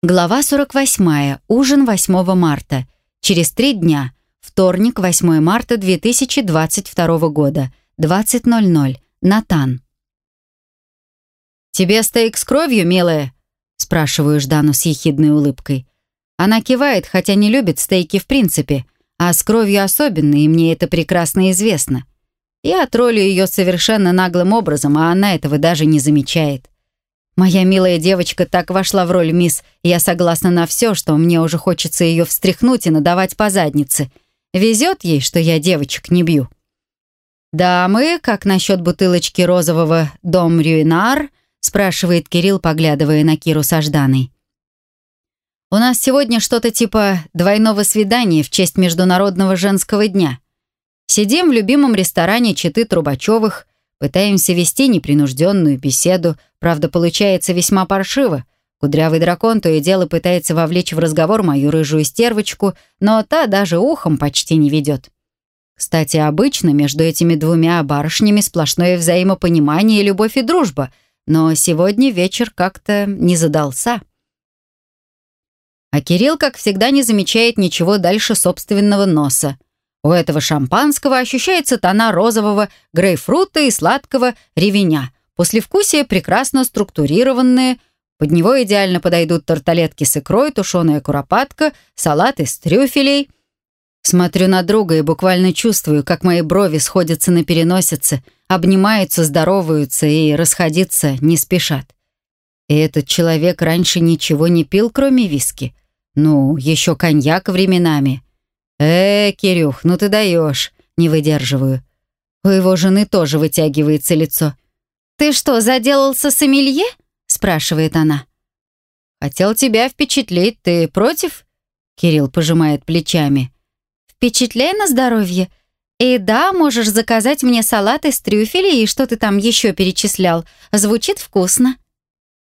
Глава 48. Ужин 8 марта. Через три дня. Вторник, 8 марта 2022 года. 20.00. Натан. «Тебе стейк с кровью, милая?» спрашиваю Ждану с ехидной улыбкой. Она кивает, хотя не любит стейки в принципе, а с кровью особенно, и мне это прекрасно известно. Я троллю ее совершенно наглым образом, а она этого даже не замечает. Моя милая девочка так вошла в роль мисс, я согласна на все, что мне уже хочется ее встряхнуть и надавать по заднице. Везет ей, что я девочек не бью. «Дамы, как насчет бутылочки розового «Дом Рюинар»?» спрашивает Кирилл, поглядывая на Киру с Ажданой. «У нас сегодня что-то типа двойного свидания в честь Международного женского дня. Сидим в любимом ресторане Читы Трубачевых, Пытаемся вести непринужденную беседу, правда, получается весьма паршиво. Кудрявый дракон то и дело пытается вовлечь в разговор мою рыжую стервочку, но та даже ухом почти не ведет. Кстати, обычно между этими двумя барышнями сплошное взаимопонимание, любовь и дружба, но сегодня вечер как-то не задался. А Кирилл, как всегда, не замечает ничего дальше собственного носа. У этого шампанского ощущается тона розового грейпфрута и сладкого ревеня. Послевкусие прекрасно структурированное. Под него идеально подойдут тарталетки с икрой, тушеная куропатка, салат из трюфелей. Смотрю на друга и буквально чувствую, как мои брови сходятся на переносице, обнимаются, здороваются и расходиться не спешат. И этот человек раньше ничего не пил, кроме виски. Ну, еще коньяк временами. «Э, Кирюх, ну ты даешь!» Не выдерживаю. У его жены тоже вытягивается лицо. «Ты что, заделался сомелье?» спрашивает она. «Хотел тебя впечатлить, ты против?» Кирилл пожимает плечами. «Впечатляй на здоровье. И да, можешь заказать мне салат из трюфелей и что ты там еще перечислял. Звучит вкусно».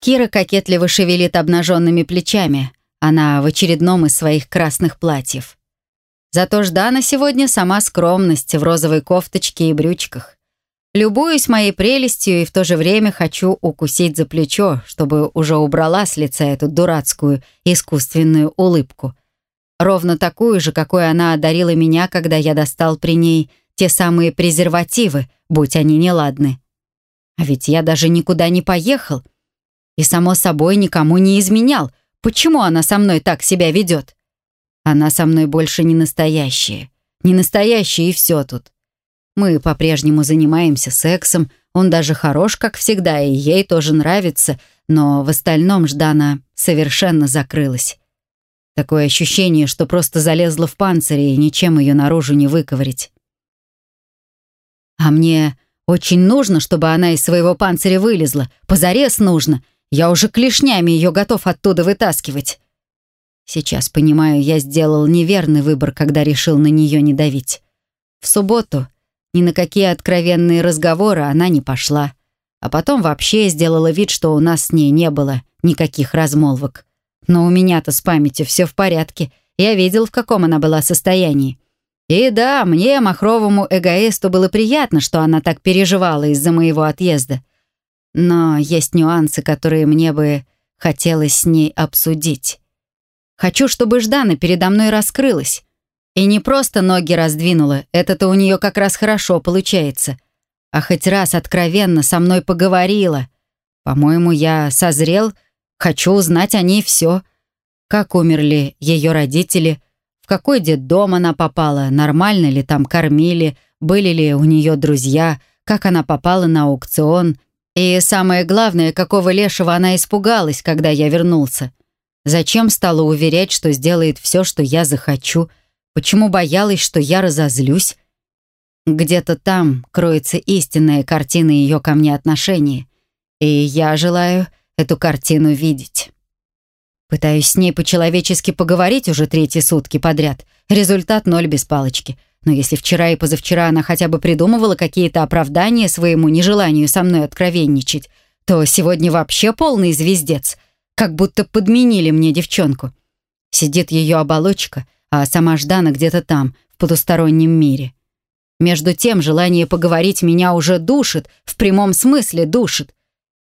Кира кокетливо шевелит обнаженными плечами. Она в очередном из своих красных платьев. Зато Ждана сегодня сама скромность в розовой кофточке и брючках. Любуюсь моей прелестью и в то же время хочу укусить за плечо, чтобы уже убрала с лица эту дурацкую искусственную улыбку. Ровно такую же, какой она одарила меня, когда я достал при ней те самые презервативы, будь они неладны. А ведь я даже никуда не поехал. И, само собой, никому не изменял. Почему она со мной так себя ведет? Она со мной больше не настоящая. Не настоящая и все тут. Мы по-прежнему занимаемся сексом, он даже хорош, как всегда, и ей тоже нравится, но в остальном Ждана совершенно закрылась. Такое ощущение, что просто залезла в панцирь и ничем ее наружу не выковырить. А мне очень нужно, чтобы она из своего панциря вылезла. Позарез нужно. Я уже клешнями ее готов оттуда вытаскивать. Сейчас понимаю, я сделал неверный выбор, когда решил на нее не давить. В субботу ни на какие откровенные разговоры она не пошла. А потом вообще сделала вид, что у нас с ней не было никаких размолвок. Но у меня-то с памятью все в порядке. Я видел, в каком она была состоянии. И да, мне, махровому эгоисту, было приятно, что она так переживала из-за моего отъезда. Но есть нюансы, которые мне бы хотелось с ней обсудить. Хочу, чтобы Ждана передо мной раскрылась. И не просто ноги раздвинула, это-то у нее как раз хорошо получается. А хоть раз откровенно со мной поговорила. По-моему, я созрел, хочу узнать о ней все. Как умерли ее родители, в какой детдом она попала, нормально ли там кормили, были ли у нее друзья, как она попала на аукцион. И самое главное, какого лешего она испугалась, когда я вернулся. Зачем стала уверять, что сделает все, что я захочу? Почему боялась, что я разозлюсь? Где-то там кроется истинная картина ее ко мне отношения. И я желаю эту картину видеть. Пытаюсь с ней по-человечески поговорить уже третьи сутки подряд. Результат ноль без палочки. Но если вчера и позавчера она хотя бы придумывала какие-то оправдания своему нежеланию со мной откровенничать, то сегодня вообще полный звездец — как будто подменили мне девчонку. Сидит ее оболочка, а сама Ждана где-то там, в потустороннем мире. Между тем, желание поговорить меня уже душит, в прямом смысле душит.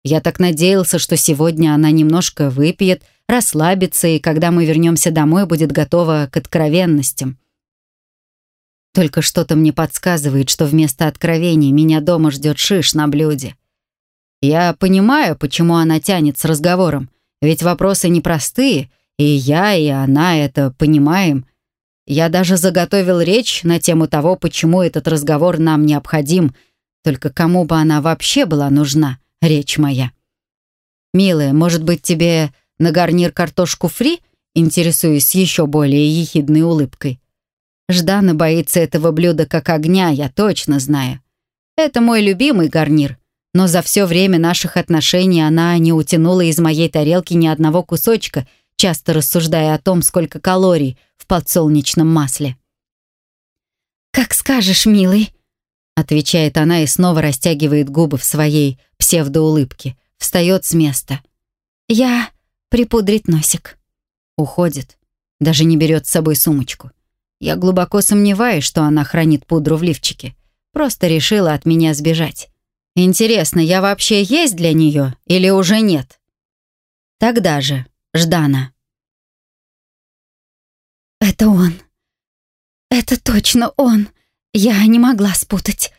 Я так надеялся, что сегодня она немножко выпьет, расслабиться, и когда мы вернемся домой, будет готова к откровенностям. Только что-то мне подсказывает, что вместо откровений меня дома ждет шиш на блюде. Я понимаю, почему она тянет с разговором, ведь вопросы непростые, и я, и она это понимаем. Я даже заготовил речь на тему того, почему этот разговор нам необходим, только кому бы она вообще была нужна, речь моя. «Милая, может быть, тебе на гарнир картошку фри?» Интересуюсь еще более ехидной улыбкой. Ждана боится этого блюда как огня, я точно знаю. Это мой любимый гарнир, но за все время наших отношений она не утянула из моей тарелки ни одного кусочка, часто рассуждая о том, сколько калорий в подсолнечном масле. «Как скажешь, милый», — отвечает она и снова растягивает губы в своей псевдоулыбке, встает с места. «Я припудрить носик». Уходит. Даже не берет с собой сумочку. Я глубоко сомневаюсь, что она хранит пудру в лифчике. Просто решила от меня сбежать. Интересно, я вообще есть для нее или уже нет? Тогда же, Ждана. Это он. Это точно он. Я не могла спутать.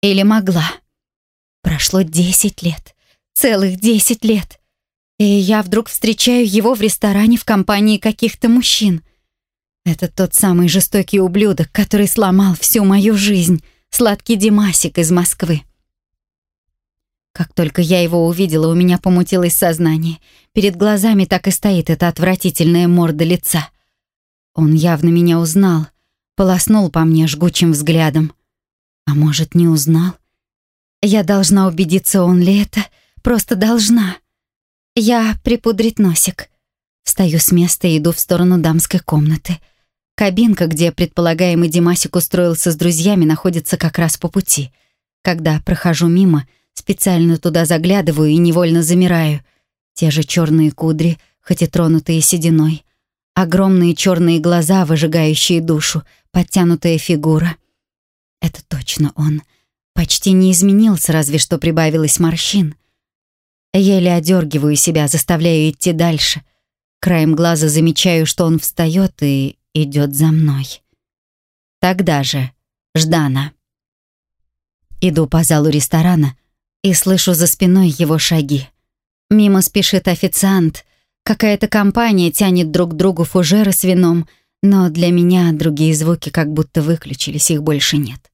Или могла. Прошло десять лет. Целых десять лет. И я вдруг встречаю его в ресторане в компании каких-то мужчин. Это тот самый жестокий ублюдок, который сломал всю мою жизнь. Сладкий Димасик из Москвы. Как только я его увидела, у меня помутилось сознание. Перед глазами так и стоит эта отвратительная морда лица. Он явно меня узнал, полоснул по мне жгучим взглядом. А может, не узнал? Я должна убедиться, он ли это, просто должна. Я припудрить носик. Встаю с места и иду в сторону дамской комнаты. Кабинка, где предполагаемый Димасик устроился с друзьями, находится как раз по пути. Когда прохожу мимо, специально туда заглядываю и невольно замираю. Те же черные кудри, хоть и тронутые сединой. Огромные черные глаза, выжигающие душу, подтянутая фигура. Это точно он. Почти не изменился, разве что прибавилось морщин. Еле одергиваю себя, заставляю идти дальше. Краем глаза замечаю, что он встает и идет за мной. Тогда же, Ждана. Иду по залу ресторана и слышу за спиной его шаги. Мимо спешит официант. Какая-то компания тянет друг к другу фужеры с вином, но для меня другие звуки как будто выключились, их больше нет.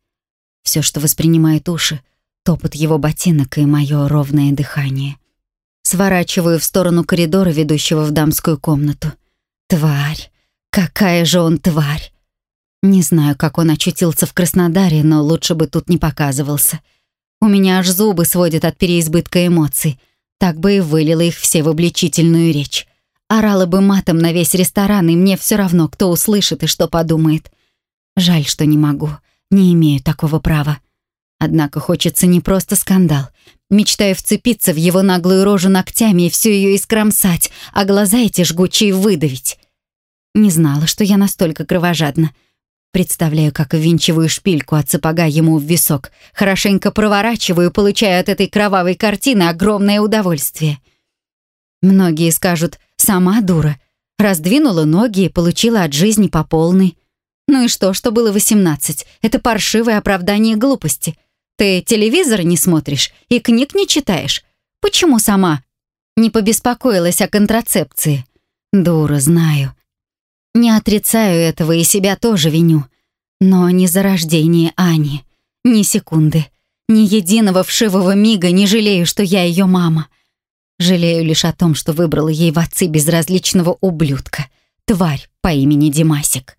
Все, что воспринимает уши, топот его ботинок и мое ровное дыхание — Сворачиваю в сторону коридора, ведущего в дамскую комнату. Тварь! Какая же он тварь! Не знаю, как он очутился в Краснодаре, но лучше бы тут не показывался. У меня аж зубы сводят от переизбытка эмоций. Так бы и вылила их все в обличительную речь. Орала бы матом на весь ресторан, и мне все равно, кто услышит и что подумает. Жаль, что не могу, не имею такого права. Однако хочется не просто скандал. Мечтаю вцепиться в его наглую рожу ногтями и всю ее искромсать, а глаза эти жгучие выдавить. Не знала, что я настолько кровожадна. Представляю, как ввинчиваю шпильку от сапога ему в висок, хорошенько проворачиваю, получая от этой кровавой картины огромное удовольствие. Многие скажут «сама дура», раздвинула ноги и получила от жизни по полной. Ну и что, что было восемнадцать? Это паршивое оправдание глупости — ты телевизор не смотришь и книг не читаешь? Почему сама не побеспокоилась о контрацепции? Дура, знаю. Не отрицаю этого и себя тоже виню. Но ни за рождение Ани, ни секунды, ни единого вшивого мига не жалею, что я ее мама. Жалею лишь о том, что выбрала ей в отцы безразличного ублюдка, тварь по имени Димасик.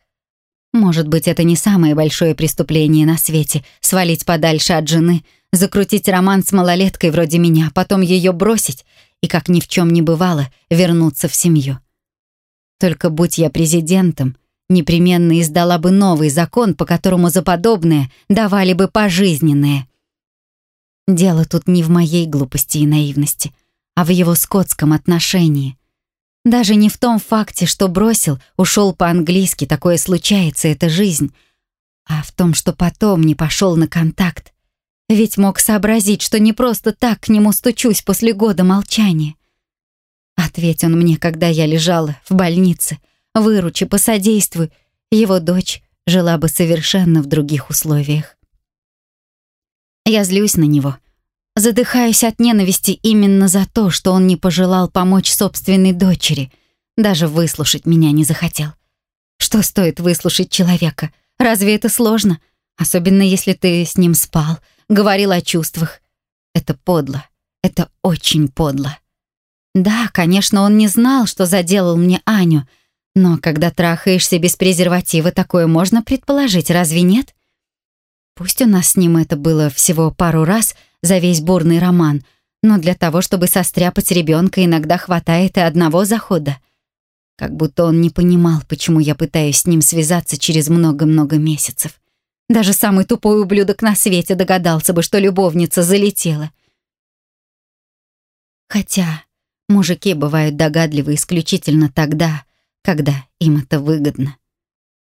Может быть, это не самое большое преступление на свете — свалить подальше от жены, закрутить роман с малолеткой вроде меня, потом ее бросить и, как ни в чем не бывало, вернуться в семью. Только будь я президентом, непременно издала бы новый закон, по которому за подобное давали бы пожизненное. Дело тут не в моей глупости и наивности, а в его скотском отношении. Даже не в том факте, что бросил, ушел по-английски, такое случается, это жизнь, а в том, что потом не пошел на контакт. Ведь мог сообразить, что не просто так к нему стучусь после года молчания. Ответь он мне, когда я лежала в больнице. Выручи, посодействуй. Его дочь жила бы совершенно в других условиях. Я злюсь на него. Задыхаюсь от ненависти именно за то, что он не пожелал помочь собственной дочери. Даже выслушать меня не захотел. Что стоит выслушать человека? Разве это сложно? Особенно если ты с ним спал, говорил о чувствах. Это подло. Это очень подло. Да, конечно, он не знал, что заделал мне Аню, но когда трахаешься без презерватива, такое можно предположить, разве нет? Пусть у нас с ним это было всего пару раз за весь бурный роман, но для того, чтобы состряпать ребенка, иногда хватает и одного захода. Как будто он не понимал, почему я пытаюсь с ним связаться через много-много месяцев. Даже самый тупой ублюдок на свете догадался бы, что любовница залетела. Хотя мужики бывают догадливы исключительно тогда, когда им это выгодно.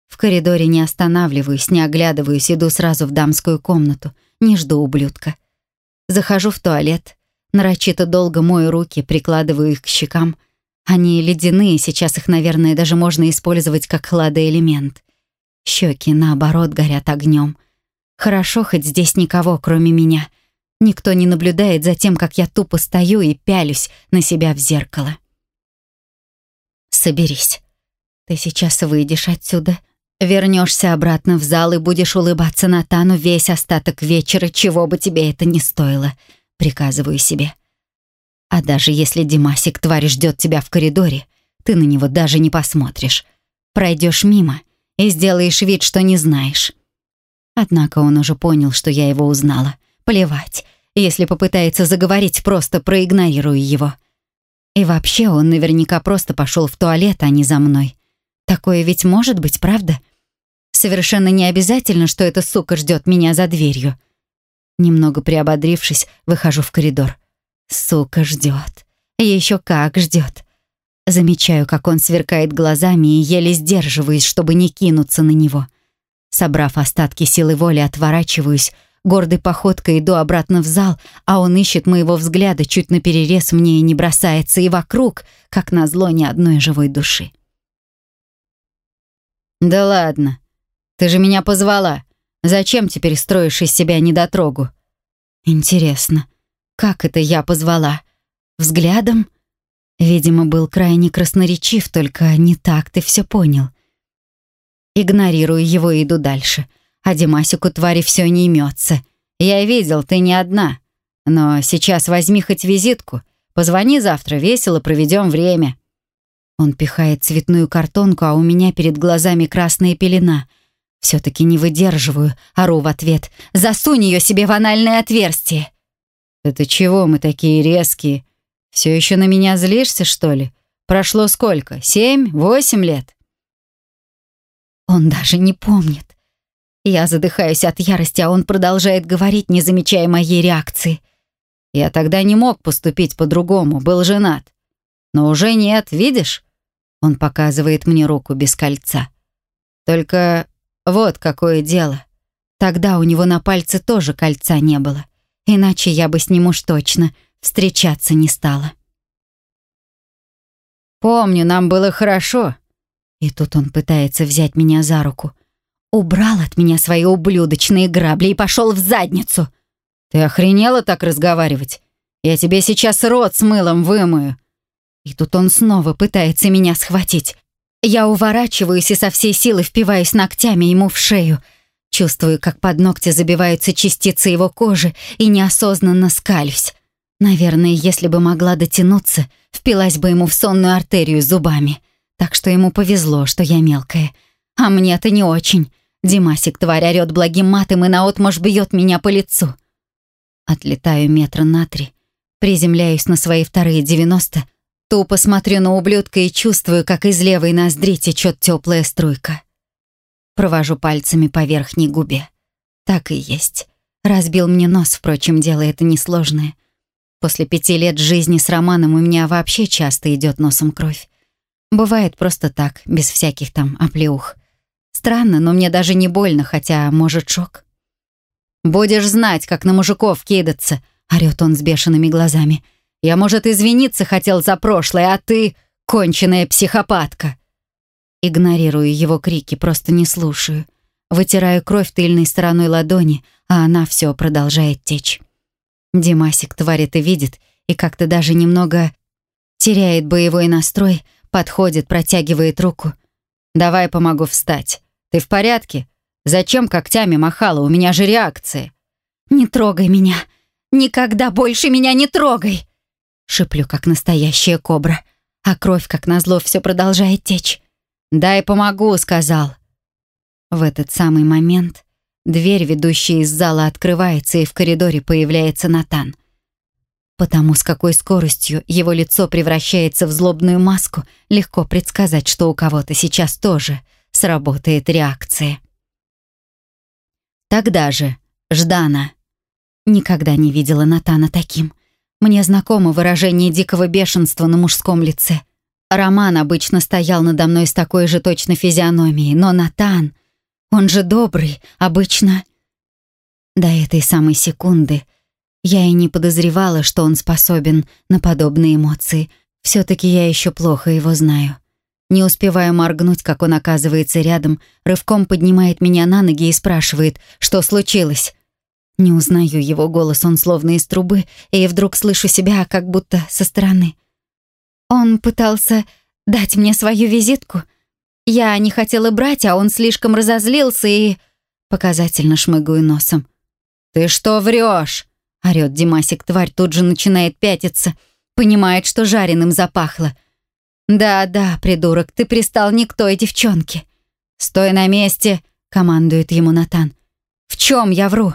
В коридоре не останавливаюсь, не оглядываюсь, иду сразу в дамскую комнату, не жду ублюдка. Захожу в туалет, нарочито долго мою руки, прикладываю их к щекам. Они ледяные, сейчас их, наверное, даже можно использовать как хладоэлемент. Щеки, наоборот, горят огнем. Хорошо, хоть здесь никого, кроме меня. Никто не наблюдает за тем, как я тупо стою и пялюсь на себя в зеркало. Соберись. Ты сейчас выйдешь отсюда, вернешься обратно в зал и будешь улыбаться Натану весь остаток вечера, чего бы тебе это ни стоило, приказываю себе. А даже если Димасик тварь ждет тебя в коридоре, ты на него даже не посмотришь. Пройдешь мимо и сделаешь вид, что не знаешь. Однако он уже понял, что я его узнала. Плевать. Если попытается заговорить, просто проигнорирую его. И вообще он наверняка просто пошел в туалет, а не за мной. Такое ведь может быть, правда? Совершенно не обязательно, что эта сука ждет меня за дверью. Немного приободрившись, выхожу в коридор. Сука ждет. Еще как ждет. Замечаю, как он сверкает глазами и еле сдерживаюсь, чтобы не кинуться на него. Собрав остатки силы воли, отворачиваюсь, гордой походкой иду обратно в зал, а он ищет моего взгляда, чуть наперерез мне и не бросается, и вокруг, как назло, ни одной живой души. «Да ладно. Ты же меня позвала. Зачем теперь строишь из себя недотрогу?» «Интересно, как это я позвала? Взглядом?» Видимо, был крайне красноречив, только не так ты все понял. Игнорирую его и иду дальше. А Димасику твари все не имется. Я видел, ты не одна. Но сейчас возьми хоть визитку. Позвони завтра, весело проведем время. Он пихает цветную картонку, а у меня перед глазами красная пелена. Все-таки не выдерживаю, ору в ответ. «Засунь ее себе в анальное отверстие!» «Это чего мы такие резкие? Все еще на меня злишься, что ли? Прошло сколько? Семь? Восемь лет?» Он даже не помнит. Я задыхаюсь от ярости, а он продолжает говорить, не замечая моей реакции. Я тогда не мог поступить по-другому, был женат. Но уже нет, видишь? Он показывает мне руку без кольца. Только вот какое дело. Тогда у него на пальце тоже кольца не было. Иначе я бы с ним уж точно встречаться не стала. Помню, нам было хорошо. И тут он пытается взять меня за руку. Убрал от меня свои ублюдочные грабли и пошел в задницу. Ты охренела так разговаривать? Я тебе сейчас рот с мылом вымою. И тут он снова пытается меня схватить. Я уворачиваюсь и со всей силы впиваюсь ногтями ему в шею. Чувствую, как под ногти забиваются частицы его кожи и неосознанно скалюсь. Наверное, если бы могла дотянуться, впилась бы ему в сонную артерию зубами. Так что ему повезло, что я мелкая. А мне-то не очень. Димасик, тварь, орёт благим матом и наотмашь бьет меня по лицу. Отлетаю метра на три, приземляюсь на свои вторые девяносто Тупо смотрю на ублюдка и чувствую, как из левой ноздри течет теплая струйка. Провожу пальцами по верхней губе. Так и есть. Разбил мне нос, впрочем, дело это несложное. После пяти лет жизни с Романом у меня вообще часто идет носом кровь. Бывает просто так, без всяких там оплеух. Странно, но мне даже не больно, хотя, может, шок. «Будешь знать, как на мужиков кидаться», — орёт он с бешеными глазами. Я, может, извиниться хотел за прошлое, а ты — конченая психопатка». Игнорирую его крики, просто не слушаю. Вытираю кровь тыльной стороной ладони, а она все продолжает течь. Димасик тварь это видит и как-то даже немного теряет боевой настрой, подходит, протягивает руку. «Давай помогу встать. Ты в порядке? Зачем когтями махала? У меня же реакция». «Не трогай меня! Никогда больше меня не трогай!» Шиплю, как настоящая кобра, а кровь, как назло, все продолжает течь. «Дай помогу», — сказал. В этот самый момент дверь, ведущая из зала, открывается, и в коридоре появляется Натан. Потому с какой скоростью его лицо превращается в злобную маску, легко предсказать, что у кого-то сейчас тоже сработает реакция. Тогда же Ждана. Никогда не видела Натана таким. Мне знакомо выражение дикого бешенства на мужском лице. Роман обычно стоял надо мной с такой же точно физиономией, но Натан, он же добрый, обычно... До этой самой секунды я и не подозревала, что он способен на подобные эмоции. все таки я еще плохо его знаю. Не успеваю моргнуть, как он оказывается рядом, рывком поднимает меня на ноги и спрашивает, что случилось. Не узнаю его голос, он словно из трубы, и вдруг слышу себя как будто со стороны. Он пытался дать мне свою визитку. Я не хотела брать, а он слишком разозлился и... Показательно шмыгаю носом. «Ты что врешь? орёт Димасик, тварь тут же начинает пятиться. Понимает, что жареным запахло. «Да-да, придурок, ты пристал не к той девчонке». «Стой на месте», — командует ему Натан. «В чем я вру?»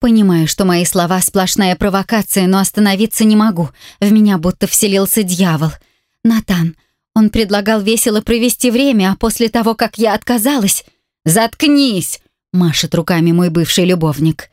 Понимаю, что мои слова — сплошная провокация, но остановиться не могу. В меня будто вселился дьявол. «Натан, он предлагал весело провести время, а после того, как я отказалась...» «Заткнись!» — машет руками мой бывший любовник.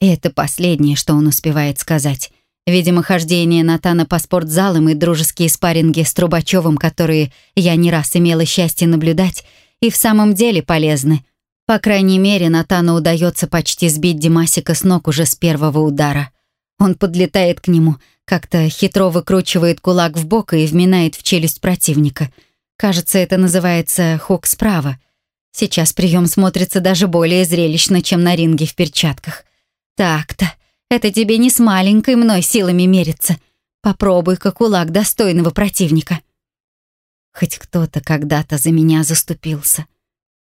И это последнее, что он успевает сказать. Видимо, хождение Натана по спортзалам и дружеские спарринги с Трубачевым, которые я не раз имела счастье наблюдать, и в самом деле полезны. По крайней мере, Натану удается почти сбить Димасика с ног уже с первого удара. Он подлетает к нему, как-то хитро выкручивает кулак в бок и вминает в челюсть противника. Кажется, это называется хук справа. Сейчас прием смотрится даже более зрелищно, чем на ринге в перчатках. Так-то. Это тебе не с маленькой мной силами мериться. Попробуй-ка кулак достойного противника. Хоть кто-то когда-то за меня заступился.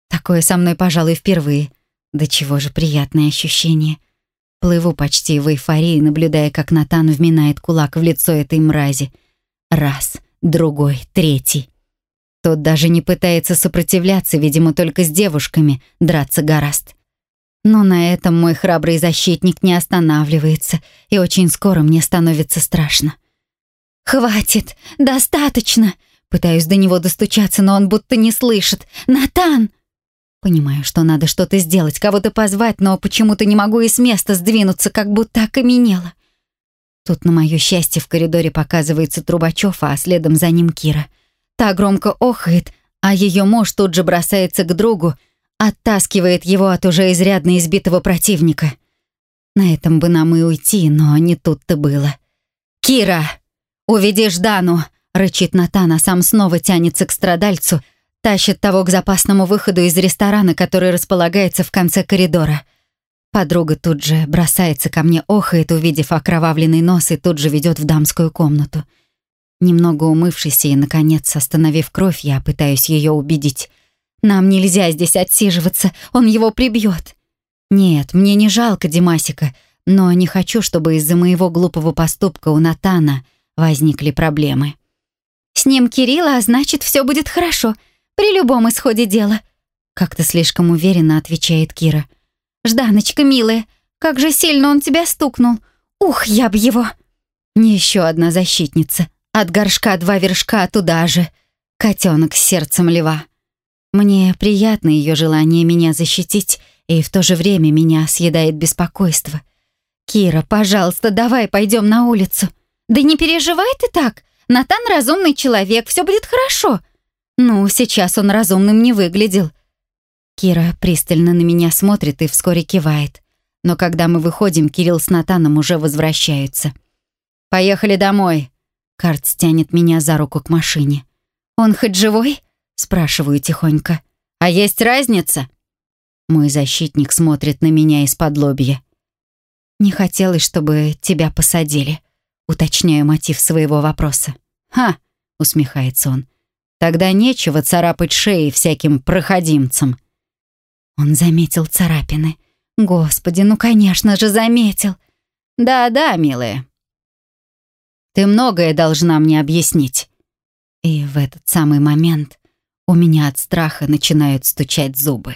Такое со мной, пожалуй, впервые. Да чего же приятное ощущение. Плыву почти в эйфории, наблюдая, как Натан вминает кулак в лицо этой мрази. Раз, другой, третий. Тот даже не пытается сопротивляться, видимо, только с девушками драться гораст. Но на этом мой храбрый защитник не останавливается, и очень скоро мне становится страшно. «Хватит! Достаточно!» Пытаюсь до него достучаться, но он будто не слышит. «Натан!» Понимаю, что надо что-то сделать, кого-то позвать, но почему-то не могу и с места сдвинуться, как будто окаменела. Тут, на моё счастье, в коридоре показывается Трубачёв, а следом за ним Кира. Та громко охает, а её муж тут же бросается к другу, оттаскивает его от уже изрядно избитого противника. На этом бы нам и уйти, но не тут-то было. «Кира, уведи Ждану!» — рычит Натан, а сам снова тянется к страдальцу, тащит того к запасному выходу из ресторана, который располагается в конце коридора. Подруга тут же бросается ко мне, охает, увидев окровавленный нос, и тут же ведет в дамскую комнату. Немного умывшись и, наконец, остановив кровь, я пытаюсь ее убедить. Нам нельзя здесь отсиживаться, он его прибьет. Нет, мне не жалко Димасика, но не хочу, чтобы из-за моего глупого поступка у Натана возникли проблемы. С ним Кирилла, а значит, все будет хорошо, при любом исходе дела. Как-то слишком уверенно отвечает Кира. «Жданочка, милая, как же сильно он тебя стукнул. Ух, я б его!» Еще одна защитница. От горшка два вершка туда же. Котенок с сердцем льва. Мне приятно ее желание меня защитить, и в то же время меня съедает беспокойство. «Кира, пожалуйста, давай пойдем на улицу». «Да не переживай ты так. Натан разумный человек, все будет хорошо». «Ну, сейчас он разумным не выглядел». Кира пристально на меня смотрит и вскоре кивает. Но когда мы выходим, Кирилл с Натаном уже возвращаются. Поехали домой. Карт тянет меня за руку к машине. «Он хоть живой?» — спрашиваю тихонько. «А есть разница?» Мой защитник смотрит на меня из-под лобья. «Не хотелось, чтобы тебя посадили», — уточняю мотив своего вопроса. «Ха!» — усмехается он. «Тогда нечего царапать шеи всяким проходимцам». Он заметил царапины. Господи, ну, конечно же, заметил. «Да-да, милая. Ты многое должна мне объяснить». И в этот самый момент у меня от страха начинают стучать зубы.